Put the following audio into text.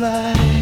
fly.